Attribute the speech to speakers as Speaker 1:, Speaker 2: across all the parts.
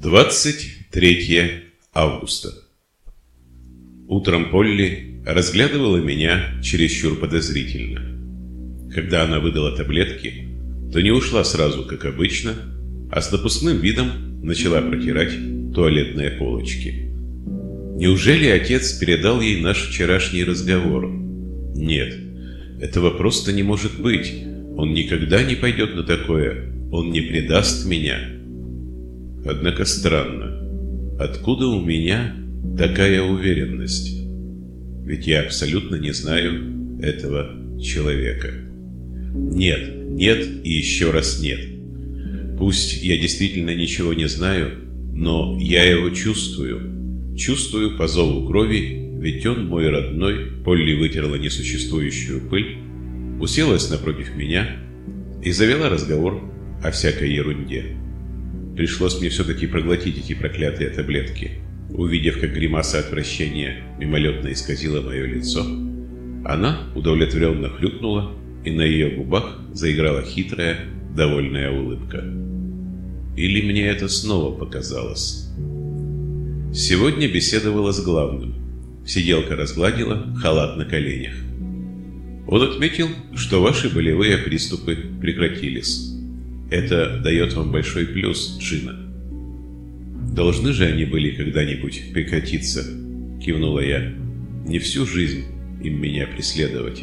Speaker 1: 23 августа. Утром Полли разглядывала меня чересчур подозрительно. Когда она выдала таблетки, то не ушла сразу, как обычно, а с напускным видом начала протирать туалетные полочки. Неужели отец передал ей наш вчерашний разговор? Нет, этого просто не может быть. Он никогда не пойдет на такое. Он не предаст меня. Однако странно. Откуда у меня такая уверенность? Ведь я абсолютно не знаю этого человека. Нет, нет и еще раз нет. Пусть я действительно ничего не знаю, но я его чувствую. Чувствую по зову крови, ведь он мой родной. Полли вытерла несуществующую пыль, уселась напротив меня и завела разговор о всякой ерунде. Пришлось мне все-таки проглотить эти проклятые таблетки. Увидев, как гримаса отвращения мимолетно исказила мое лицо, она удовлетворенно хрюкнула, и на ее губах заиграла хитрая, довольная улыбка. Или мне это снова показалось? Сегодня беседовала с главным. Сиделка разгладила халат на коленях. Он отметил, что ваши болевые приступы прекратились. Это дает вам большой плюс, Джина. Должны же они были когда-нибудь прекратиться, кивнула я. Не всю жизнь им меня преследовать.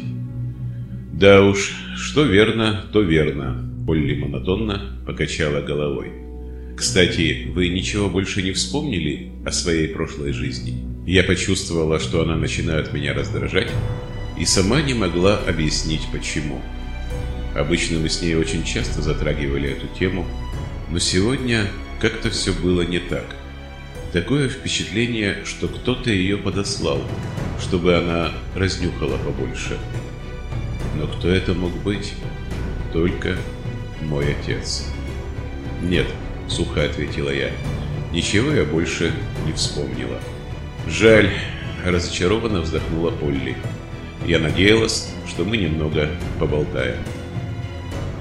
Speaker 1: Да уж, что верно, то верно, Полли монотонно покачала головой. Кстати, вы ничего больше не вспомнили о своей прошлой жизни? Я почувствовала, что она начинает меня раздражать, и сама не могла объяснить, почему. Обычно мы с ней очень часто затрагивали эту тему, но сегодня как-то все было не так. Такое впечатление, что кто-то ее подослал, чтобы она разнюхала побольше. Но кто это мог быть? Только мой отец. «Нет», — сухо ответила я, — «ничего я больше не вспомнила». «Жаль», — разочарованно вздохнула Полли. «Я надеялась, что мы немного поболтаем».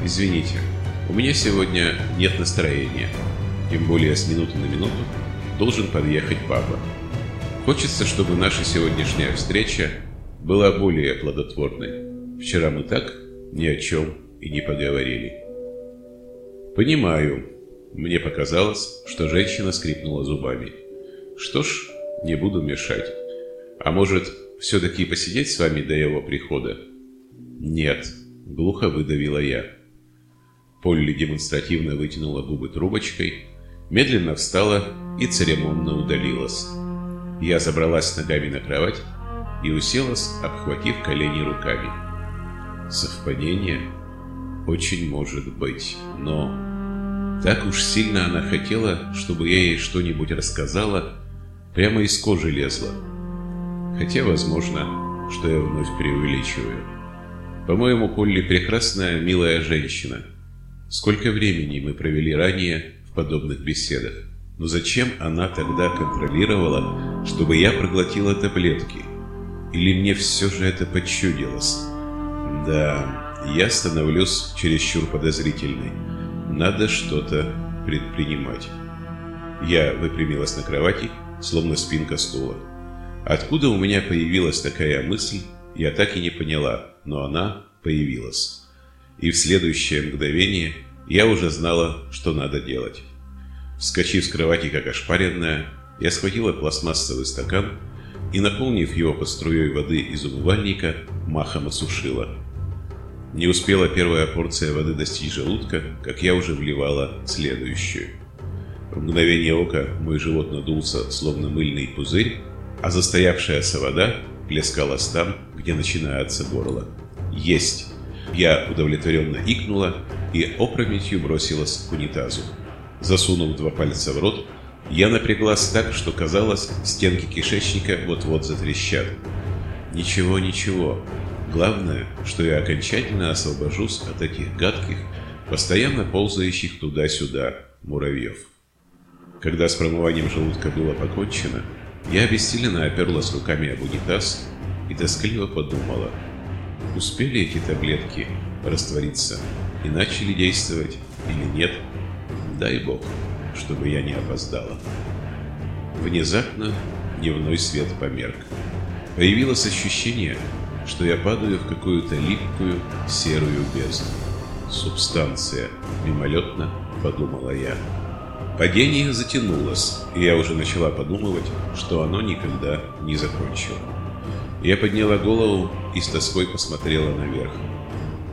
Speaker 1: «Извините, у меня сегодня нет настроения. Тем более с минуты на минуту должен подъехать папа. Хочется, чтобы наша сегодняшняя встреча была более плодотворной. Вчера мы так ни о чем и не поговорили». «Понимаю». Мне показалось, что женщина скрипнула зубами. «Что ж, не буду мешать. А может, все-таки посидеть с вами до его прихода?» «Нет», — глухо выдавила я. Полли демонстративно вытянула губы трубочкой, медленно встала и церемонно удалилась. Я забралась ногами на кровать и уселась, обхватив колени руками. Совпадение? Очень может быть, но... Так уж сильно она хотела, чтобы я ей что-нибудь рассказала, прямо из кожи лезла. Хотя, возможно, что я вновь преувеличиваю. По-моему, Полли прекрасная, милая женщина – Сколько времени мы провели ранее в подобных беседах. Но зачем она тогда контролировала, чтобы я проглотила таблетки? Или мне все же это почудилось? Да, я становлюсь чересчур подозрительной. Надо что-то предпринимать. Я выпрямилась на кровати, словно спинка стула. Откуда у меня появилась такая мысль, я так и не поняла, но она появилась и в следующее мгновение я уже знала, что надо делать. Вскочив с кровати, как ошпаренная, я схватила пластмассовый стакан и, наполнив его под струей воды из умывальника, махом осушила. Не успела первая порция воды достичь желудка, как я уже вливала следующую. В мгновение ока мой живот надулся, словно мыльный пузырь, а застоявшаяся вода плескалась там, где начинается горло. Есть! Я удовлетворенно икнула и опрометью бросилась к унитазу. Засунув два пальца в рот, я напряглась так, что казалось, стенки кишечника вот-вот затрещат. Ничего, ничего. Главное, что я окончательно освобожусь от этих гадких, постоянно ползающих туда-сюда муравьев. Когда с промыванием желудка было покончено, я обессиленно оперлась руками об унитаз и тоскливо подумала – Успели эти таблетки раствориться и начали действовать или нет? Дай бог. чтобы я не опоздала. Внезапно дневной свет померк. Появилось ощущение, что я падаю в какую-то липкую серую бездну. Субстанция, мимолетно подумала я. Падение затянулось, и я уже начала подумывать, что оно никогда не закончило. Я подняла голову и с тоской посмотрела наверх.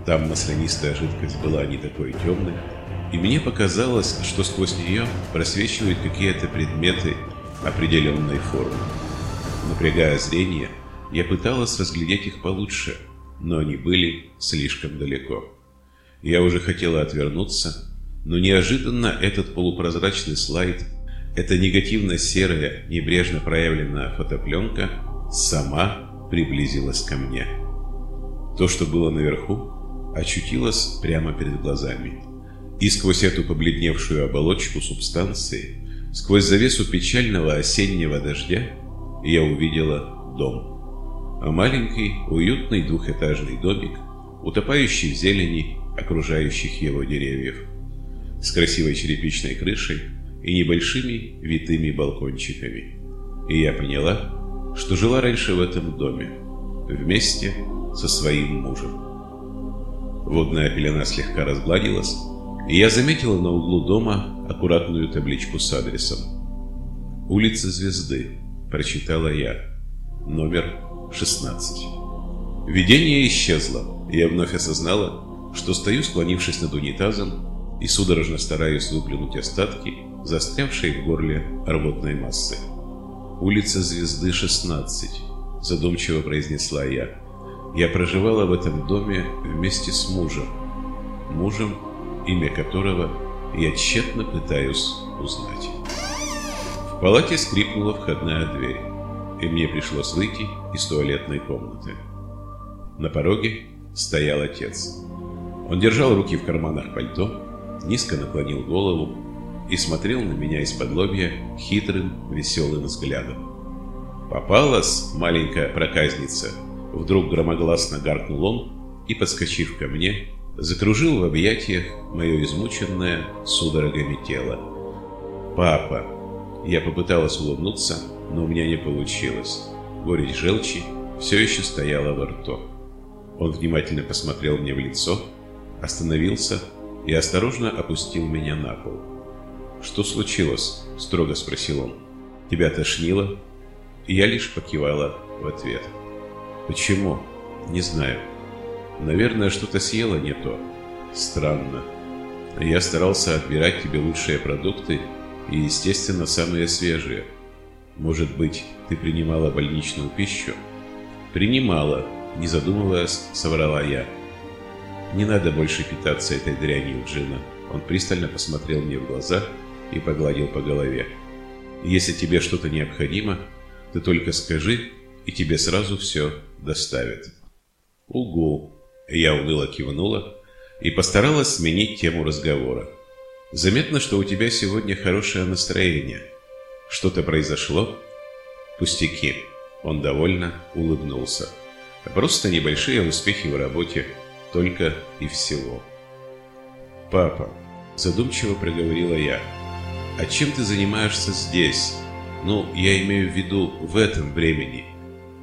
Speaker 1: Там маслянистая жидкость была не такой темной, и мне показалось, что сквозь нее просвечивают какие-то предметы определенной формы. Напрягая зрение, я пыталась разглядеть их получше, но они были слишком далеко. Я уже хотела отвернуться, но неожиданно этот полупрозрачный слайд, эта негативно-серая, небрежно проявленная фотопленка сама приблизилась ко мне. То, что было наверху, очутилось прямо перед глазами. И сквозь эту побледневшую оболочку субстанции, сквозь завесу печального осеннего дождя, я увидела дом. А маленький, уютный двухэтажный домик, утопающий в зелени окружающих его деревьев, с красивой черепичной крышей и небольшими витыми балкончиками. И я поняла, что жила раньше в этом доме, вместе со своим мужем. Водная пелена слегка разгладилась, и я заметила на углу дома аккуратную табличку с адресом. «Улица Звезды», – прочитала я. Номер 16. Видение исчезло, и я вновь осознала, что стою, склонившись над унитазом, и судорожно стараюсь выплюнуть остатки, застрявшие в горле рвотной массы. «Улица Звезды, 16», – задумчиво произнесла я. «Я проживала в этом доме вместе с мужем. Мужем, имя которого я тщетно пытаюсь узнать. В палате скрипнула входная дверь, и мне пришлось выйти из туалетной комнаты. На пороге стоял отец. Он держал руки в карманах пальто, низко наклонил голову и смотрел на меня из-под лобья хитрым, веселым взглядом. «Попалась, маленькая проказница!» Вдруг громогласно гаркнул он и, подскочив ко мне, закружил в объятиях мое измученное судорогами тело. «Папа!» Я попыталась улыбнуться, но у меня не получилось. Горечь желчи все еще стояла во рту. Он внимательно посмотрел мне в лицо, остановился и осторожно опустил меня на пол. «Что случилось?» – строго спросил он. «Тебя тошнило?» И я лишь покивала в ответ. «Почему?» «Не знаю. Наверное, что-то съела не то. Странно. Я старался отбирать тебе лучшие продукты и, естественно, самые свежие. Может быть, ты принимала больничную пищу? Принимала, не задумываясь, соврала я. Не надо больше питаться этой дрянью, Джина. Он пристально посмотрел мне в глаза и погладил по голове. Если тебе что-то необходимо, ты только скажи, и тебе сразу все доставят. Угу. Я уныло кивнула и постаралась сменить тему разговора. Заметно, что у тебя сегодня хорошее настроение. Что-то произошло? Пустяки. Он довольно улыбнулся. Просто небольшие успехи в работе, только и всего. Папа, задумчиво проговорила я, а чем ты занимаешься здесь? Ну, я имею в виду в этом времени.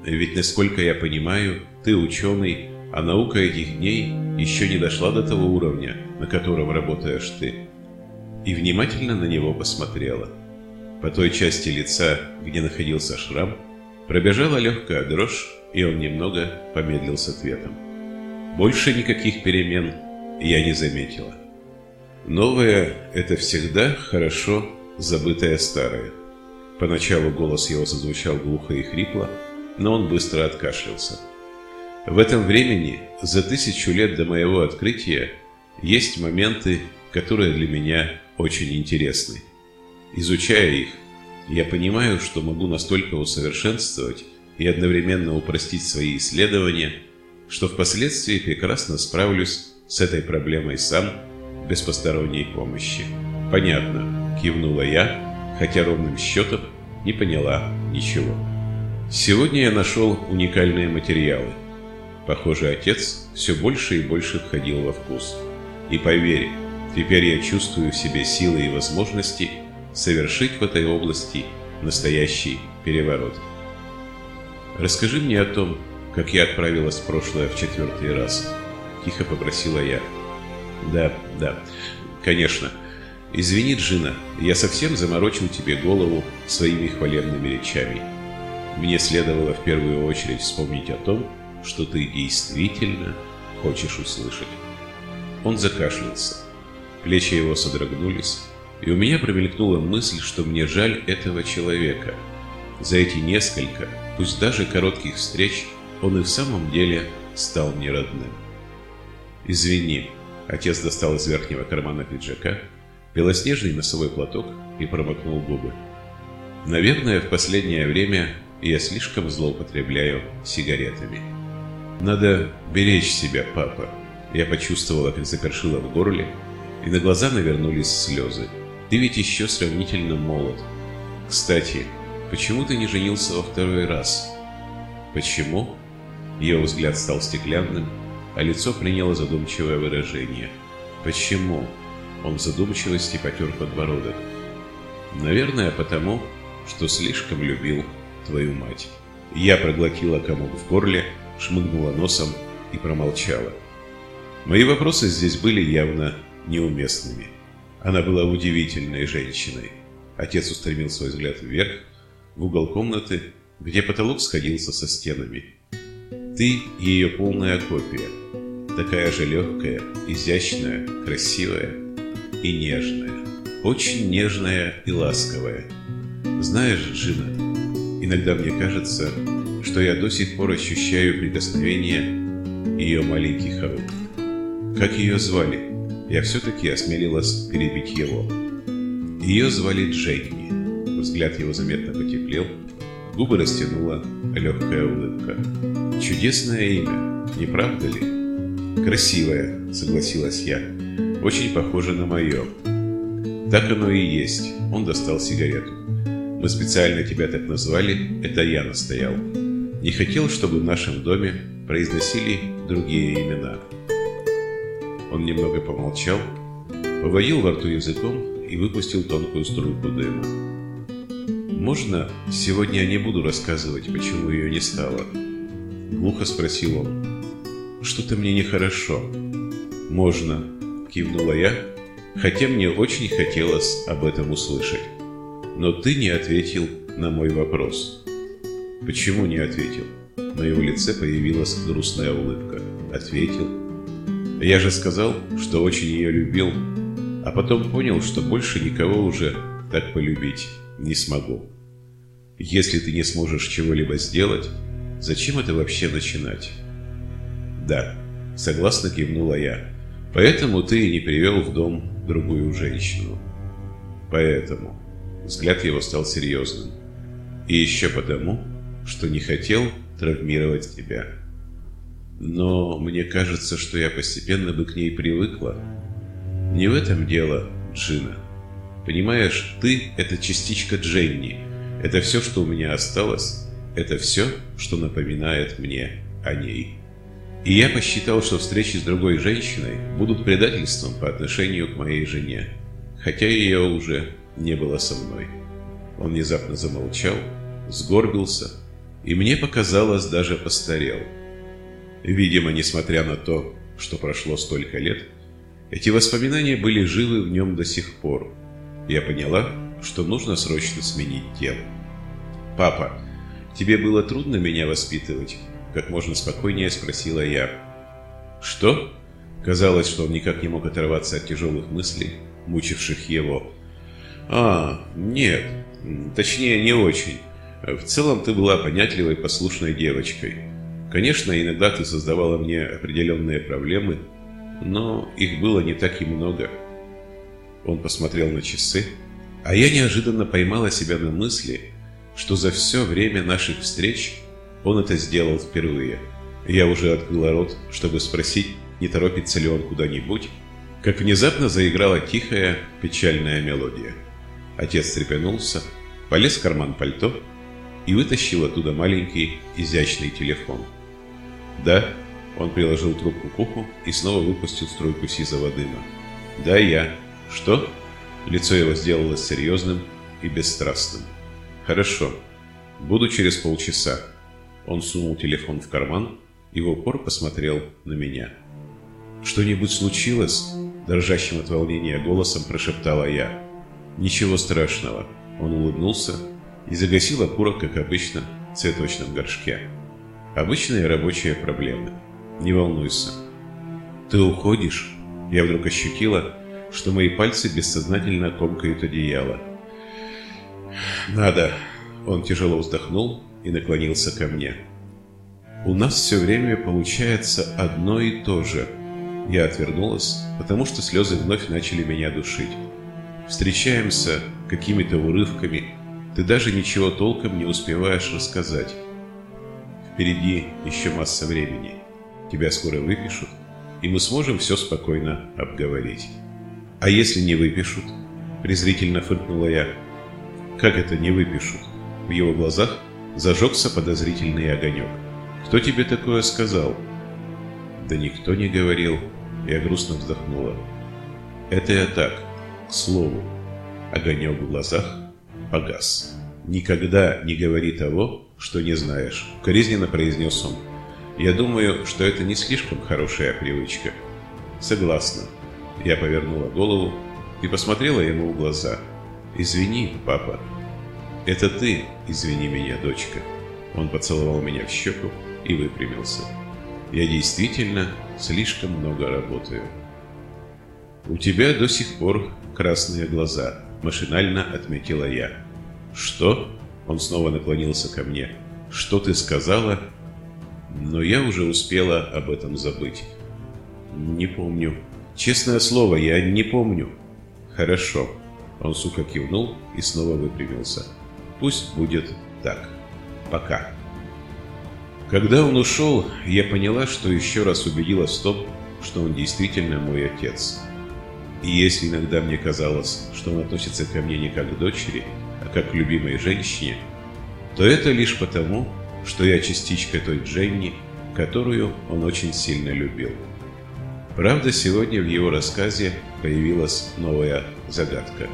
Speaker 1: Ведь, насколько я понимаю, ты ученый, а наука этих дней еще не дошла до того уровня, на котором работаешь ты. И внимательно на него посмотрела. По той части лица, где находился шрам, пробежала легкая дрожь, и он немного помедлил с ответом. Больше никаких перемен я не заметила. Новое – это всегда хорошо забытое старое. Поначалу голос его зазвучал глухо и хрипло, но он быстро откашлялся. В этом времени, за тысячу лет до моего открытия, есть моменты, которые для меня очень интересны. Изучая их, я понимаю, что могу настолько усовершенствовать и одновременно упростить свои исследования, что впоследствии прекрасно справлюсь с этой проблемой сам, без посторонней помощи. «Понятно», – кивнула я, хотя ровным счетом не поняла ничего. Сегодня я нашел уникальные материалы – Похоже, отец все больше и больше входил во вкус. И поверь, теперь я чувствую в себе силы и возможности совершить в этой области настоящий переворот. «Расскажи мне о том, как я отправилась в прошлое в четвертый раз», — тихо попросила я. «Да, да, конечно. Извини, Джина, я совсем заморочил тебе голову своими хвалебными речами. Мне следовало в первую очередь вспомнить о том, что ты действительно хочешь услышать». Он закашлялся. Плечи его содрогнулись, и у меня промелькнула мысль, что мне жаль этого человека. За эти несколько, пусть даже коротких встреч, он и в самом деле стал мне родным. «Извини», — отец достал из верхнего кармана пиджака белоснежный носовой платок и промокнул губы. «Наверное, в последнее время я слишком злоупотребляю сигаретами. Надо беречь себя, папа». Я почувствовала, как запершило в горле, и на глаза навернулись слезы. Ты ведь еще сравнительно молод. Кстати, почему ты не женился во второй раз? Почему? Ее взгляд стал стеклянным, а лицо приняло задумчивое выражение. Почему? Он в задумчивости потер подбородок. Наверное, потому, что слишком любил твою мать. Я проглотила комок в горле, шмыгнула носом и промолчала. Мои вопросы здесь были явно неуместными. Она была удивительной женщиной. Отец устремил свой взгляд вверх, в угол комнаты, где потолок сходился со стенами. Ты ее полная копия, такая же легкая, изящная, красивая и нежная. Очень нежная и ласковая. Знаешь, Джина, иногда мне кажется, что я до сих пор ощущаю прикосновение ее маленьких рук. Как ее звали? Я все-таки осмелилась перебить его. Ее звали Дженни. Взгляд его заметно потеплел, губы растянула легкая улыбка. Чудесное имя, не правда ли? Красивое, согласилась я. Очень похоже на мое. Так оно и есть. Он достал сигарету. Мы специально тебя так назвали, это я настоял. Не хотел, чтобы в нашем доме произносили другие имена. Он немного помолчал, поводил во рту языком и выпустил тонкую струйку дыма. «Можно сегодня я не буду рассказывать, почему ее не стало?» Глухо спросил он. «Что-то мне нехорошо». «Можно», — кивнула я, хотя мне очень хотелось об этом услышать. «Но ты не ответил на мой вопрос». «Почему не ответил?» На его лице появилась грустная улыбка. «Ответил». Я же сказал, что очень ее любил, а потом понял, что больше никого уже так полюбить не смогу. Если ты не сможешь чего-либо сделать, зачем это вообще начинать? Да, согласно кивнула я. Поэтому ты и не привел в дом другую женщину. Поэтому. Взгляд его стал серьезным. И еще потому, что не хотел травмировать тебя. Но мне кажется, что я постепенно бы к ней привыкла. Не в этом дело, Джина. Понимаешь, ты — это частичка Дженни. Это все, что у меня осталось. Это все, что напоминает мне о ней. И я посчитал, что встречи с другой женщиной будут предательством по отношению к моей жене, хотя ее уже не было со мной. Он внезапно замолчал, сгорбился, и мне показалось, даже постарел — Видимо, несмотря на то, что прошло столько лет, эти воспоминания были живы в нем до сих пор. Я поняла, что нужно срочно сменить тему. «Папа, тебе было трудно меня воспитывать?» Как можно спокойнее спросила я. «Что?» Казалось, что он никак не мог оторваться от тяжелых мыслей, мучивших его. «А, нет, точнее, не очень. В целом ты была понятливой, послушной девочкой. Конечно, иногда ты создавала мне определенные проблемы, но их было не так и много. Он посмотрел на часы, а я неожиданно поймала себя на мысли, что за все время наших встреч он это сделал впервые. Я уже открыла рот, чтобы спросить, не торопится ли он куда-нибудь, как внезапно заиграла тихая, печальная мелодия. Отец трепенулся, полез в карман пальто и вытащил оттуда маленький, изящный телефон. «Да?» Он приложил трубку к уху и снова выпустил струйку сизого дыма. «Да, я. Что?» Лицо его сделалось серьезным и бесстрастным. «Хорошо. Буду через полчаса». Он сунул телефон в карман и в упор посмотрел на меня. «Что-нибудь случилось?» Дрожащим от волнения голосом прошептала я. «Ничего страшного». Он улыбнулся и загасил окурок, как обычно, в цветочном горшке. Обычные рабочие проблемы. Не волнуйся. Ты уходишь? Я вдруг ощутила, что мои пальцы бессознательно комкают одеяло. Надо. Он тяжело вздохнул и наклонился ко мне. У нас все время получается одно и то же. Я отвернулась, потому что слезы вновь начали меня душить. Встречаемся какими-то урывками, ты даже ничего толком не успеваешь рассказать. Впереди еще масса времени. Тебя скоро выпишут, и мы сможем все спокойно обговорить. А если не выпишут? Презрительно фыркнула я. Как это не выпишут? В его глазах зажегся подозрительный огонек. Кто тебе такое сказал? Да никто не говорил. Я грустно вздохнула. Это я так, к слову. Огонек в глазах погас. Никогда не говори того, что не знаешь», — коризненно произнес он. «Я думаю, что это не слишком хорошая привычка». «Согласна». Я повернула голову и посмотрела ему в глаза. «Извини, папа». «Это ты, извини меня, дочка». Он поцеловал меня в щеку и выпрямился. «Я действительно слишком много работаю». «У тебя до сих пор красные глаза», — машинально отметила я. «Что?» Он снова наклонился ко мне. «Что ты сказала?» Но я уже успела об этом забыть. «Не помню. Честное слово, я не помню». «Хорошо». Он сухо кивнул и снова выпрямился. «Пусть будет так. Пока». Когда он ушел, я поняла, что еще раз убедилась в том, что он действительно мой отец. И если иногда мне казалось, что он относится ко мне не как к дочери, как к любимой женщине, то это лишь потому, что я частичка той Дженни, которую он очень сильно любил. Правда, сегодня в его рассказе появилась новая загадка.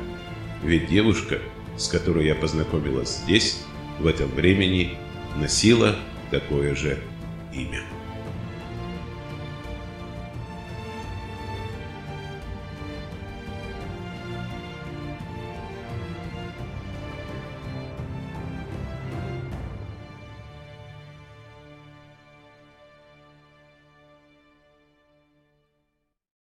Speaker 1: Ведь девушка, с которой я познакомилась здесь, в этом времени, носила такое же имя.